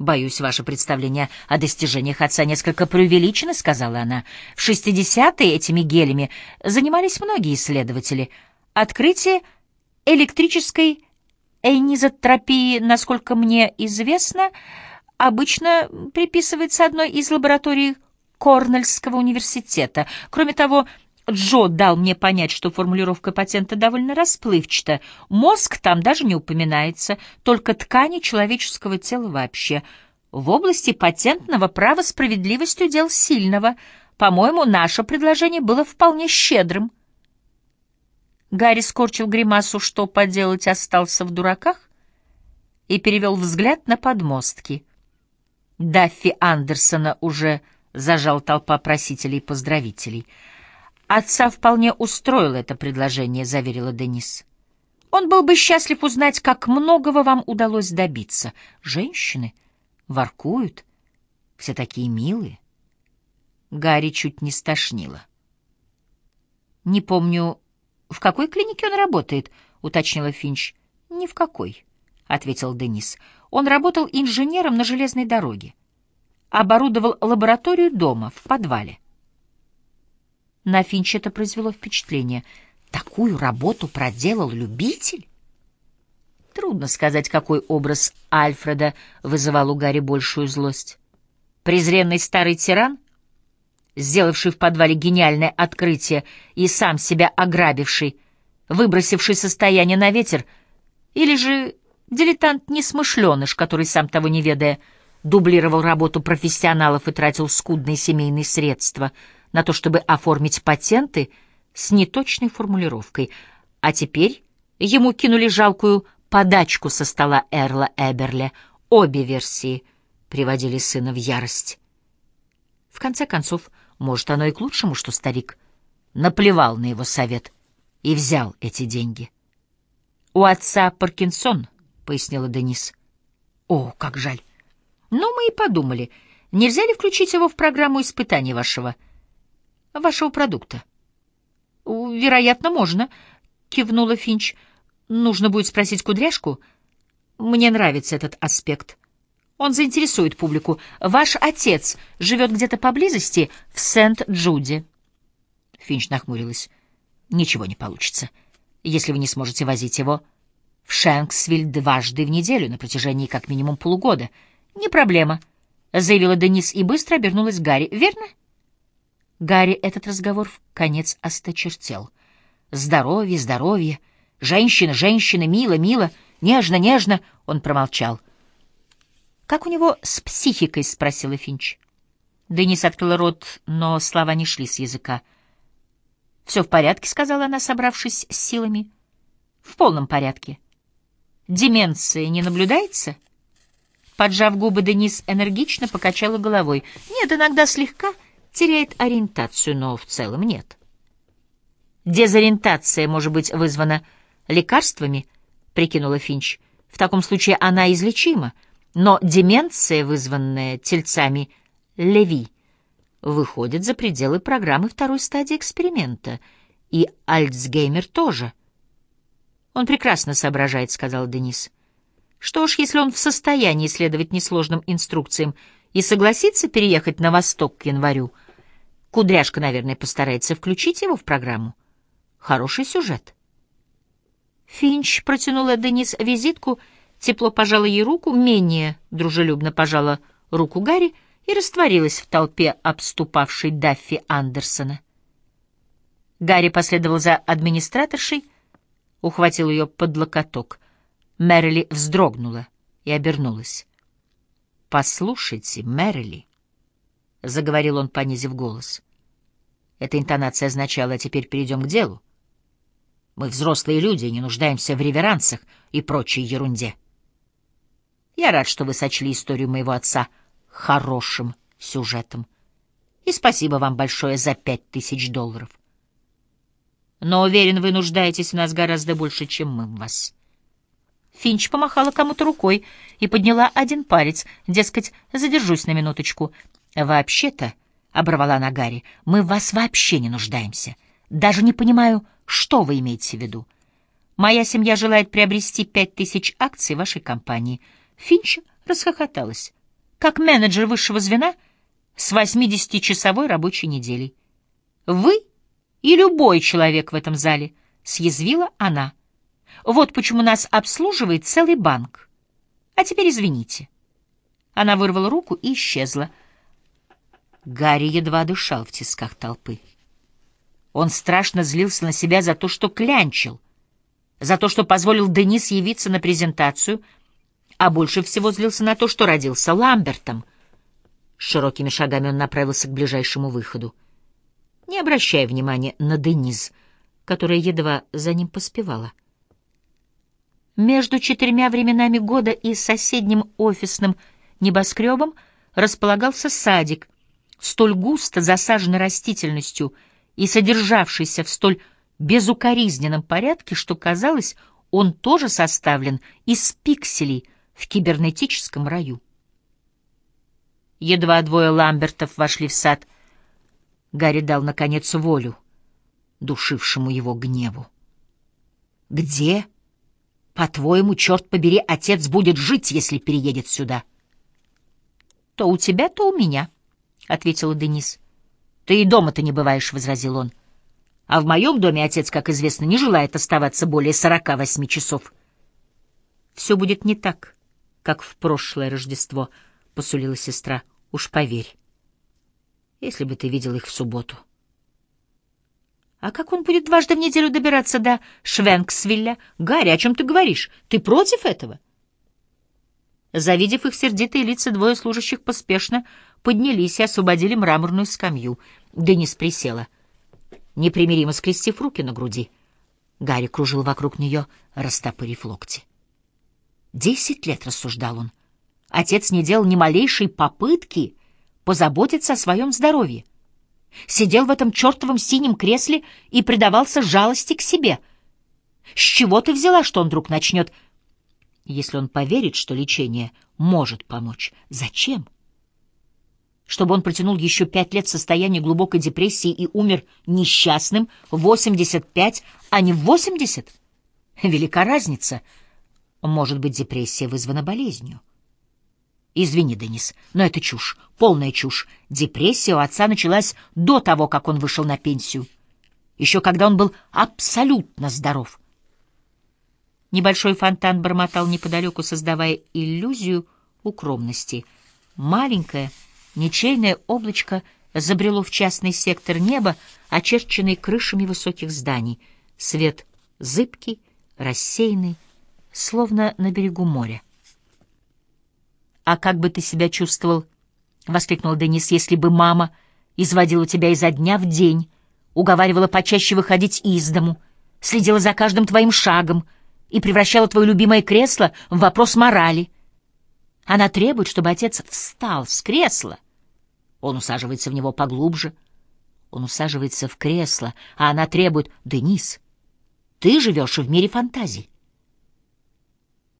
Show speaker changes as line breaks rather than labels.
«Боюсь, ваше представление о достижениях отца несколько преувеличено», — сказала она. «В 60-е этими гелями занимались многие исследователи. Открытие электрической эйнизотропии, насколько мне известно, обычно приписывается одной из лабораторий Корнельского университета. Кроме того, Джо дал мне понять, что формулировка патента довольно расплывчата. Мозг там даже не упоминается, только ткани человеческого тела вообще. В области патентного права справедливость удел сильного. По-моему, наше предложение было вполне щедрым. Гарри скорчил гримасу, что поделать остался в дураках, и перевел взгляд на подмостки. Даффи Андерсона уже зажал толпа просителей и поздравителей — Отца вполне устроило это предложение, заверила Денис. Он был бы счастлив узнать, как многого вам удалось добиться. Женщины воркуют, все такие милые. Гарри чуть не стошнило. Не помню, в какой клинике он работает, уточнила Финч. Ни в какой, ответил Денис. Он работал инженером на железной дороге. Оборудовал лабораторию дома в подвале. На Финч это произвело впечатление. Такую работу проделал любитель? Трудно сказать, какой образ Альфреда вызывал у Гарри большую злость. Презренный старый тиран, сделавший в подвале гениальное открытие и сам себя ограбивший, выбросивший состояние на ветер, или же дилетант-несмышленыш, который, сам того не ведая, дублировал работу профессионалов и тратил скудные семейные средства — на то, чтобы оформить патенты с неточной формулировкой, а теперь ему кинули жалкую подачку со стола Эрла Эберля. Обе версии приводили сына в ярость. В конце концов, может, оно и к лучшему, что старик наплевал на его совет и взял эти деньги. «У отца Паркинсон», — пояснила Денис. «О, как жаль! Ну, мы и подумали, нельзя ли включить его в программу испытаний вашего вашего продукта. Вероятно, можно, кивнула Финч. Нужно будет спросить кудряшку. Мне нравится этот аспект. Он заинтересует публику. Ваш отец живет где-то поблизости в Сент-Джуде. Финч нахмурилась. Ничего не получится, если вы не сможете возить его в Шенксвиль дважды в неделю на протяжении как минимум полугода. Не проблема, заявила Денис и быстро обернулась к Гарри. Верно? Гарри этот разговор в конец осточертел. «Здоровье, здоровье! Женщина, женщина, мило, мило! Нежно, нежно!» Он промолчал. «Как у него с психикой?» — спросила Финч. Денис открыла рот, но слова не шли с языка. «Все в порядке», — сказала она, собравшись с силами. «В полном порядке. Деменция не наблюдается?» Поджав губы, Денис энергично покачала головой. «Нет, иногда слегка...» теряет ориентацию, но в целом нет. Дезориентация может быть вызвана лекарствами, прикинула Финч. В таком случае она излечима, но деменция, вызванная тельцами Леви, выходит за пределы программы второй стадии эксперимента, и Альцгеймер тоже. Он прекрасно соображает, сказал Денис. Что ж, если он в состоянии следовать несложным инструкциям и согласится переехать на восток к январю, Кудряшка, наверное, постарается включить его в программу. Хороший сюжет. Финч протянула Денис визитку, тепло пожала ей руку, менее дружелюбно пожала руку Гарри и растворилась в толпе обступавшей Даффи Андерсона. Гарри последовал за администраторшей, ухватил ее под локоток. Мэрили вздрогнула и обернулась. «Послушайте, Мэрили», — заговорил он, понизив голос. Эта интонация означала «а теперь перейдем к делу». Мы взрослые люди и не нуждаемся в реверансах и прочей ерунде. Я рад, что вы сочли историю моего отца хорошим сюжетом. И спасибо вам большое за пять тысяч долларов. Но уверен, вы нуждаетесь в нас гораздо больше, чем мы в вас. Финч помахала кому-то рукой и подняла один палец, дескать, задержусь на минуточку. «Вообще-то», — оборвала она Гарри, — «мы в вас вообще не нуждаемся. Даже не понимаю, что вы имеете в виду. Моя семья желает приобрести пять тысяч акций вашей компании». Финч расхохоталась. как менеджер высшего звена с 80-часовой рабочей неделей. Вы и любой человек в этом зале, — съязвила она. Вот почему нас обслуживает целый банк. А теперь извините. Она вырвала руку и исчезла. Гарри едва дышал в тисках толпы. Он страшно злился на себя за то, что клянчил, за то, что позволил Денис явиться на презентацию, а больше всего злился на то, что родился Ламбертом. Широкими шагами он направился к ближайшему выходу не обращая внимания на Дениз, которая едва за ним поспевала. Между четырьмя временами года и соседним офисным небоскребом располагался садик, столь густо засаженный растительностью и содержавшийся в столь безукоризненном порядке, что казалось, он тоже составлен из пикселей в кибернетическом раю. Едва двое Ламбертов вошли в сад — Гарри дал, наконец, волю душившему его гневу. «Где, по-твоему, черт побери, отец будет жить, если переедет сюда?» «То у тебя, то у меня», — ответила Денис. «Ты и дома-то не бываешь», — возразил он. «А в моем доме отец, как известно, не желает оставаться более сорока восьми часов». «Все будет не так, как в прошлое Рождество», — посулила сестра. «Уж поверь» если бы ты видел их в субботу. А как он будет дважды в неделю добираться до Швенксвилля? Гарри, о чем ты говоришь? Ты против этого? Завидев их сердитые лица, двое служащих поспешно поднялись и освободили мраморную скамью. Денис присела, непримиримо скрестив руки на груди. Гарри кружил вокруг нее, растопырив локти. Десять лет, рассуждал он. Отец не делал ни малейшей попытки позаботиться о своем здоровье. Сидел в этом чертовом синем кресле и предавался жалости к себе. С чего ты взяла, что он вдруг начнет... Если он поверит, что лечение может помочь, зачем? Чтобы он протянул еще пять лет в состоянии глубокой депрессии и умер несчастным в 85, а не в 80? Велика разница. Может быть, депрессия вызвана болезнью. Извини, Денис, но это чушь, полная чушь. Депрессия у отца началась до того, как он вышел на пенсию. Еще когда он был абсолютно здоров. Небольшой фонтан бормотал неподалеку, создавая иллюзию укромности. Маленькое, ничейное облачко забрело в частный сектор неба, очерченный крышами высоких зданий. Свет зыбкий, рассеянный, словно на берегу моря. «А как бы ты себя чувствовал?» — воскликнул Денис, «если бы мама изводила тебя изо дня в день, уговаривала почаще выходить из дому, следила за каждым твоим шагом и превращала твое любимое кресло в вопрос морали. Она требует, чтобы отец встал с кресла. Он усаживается в него поглубже. Он усаживается в кресло, а она требует, «Денис, ты живешь в мире фантазий.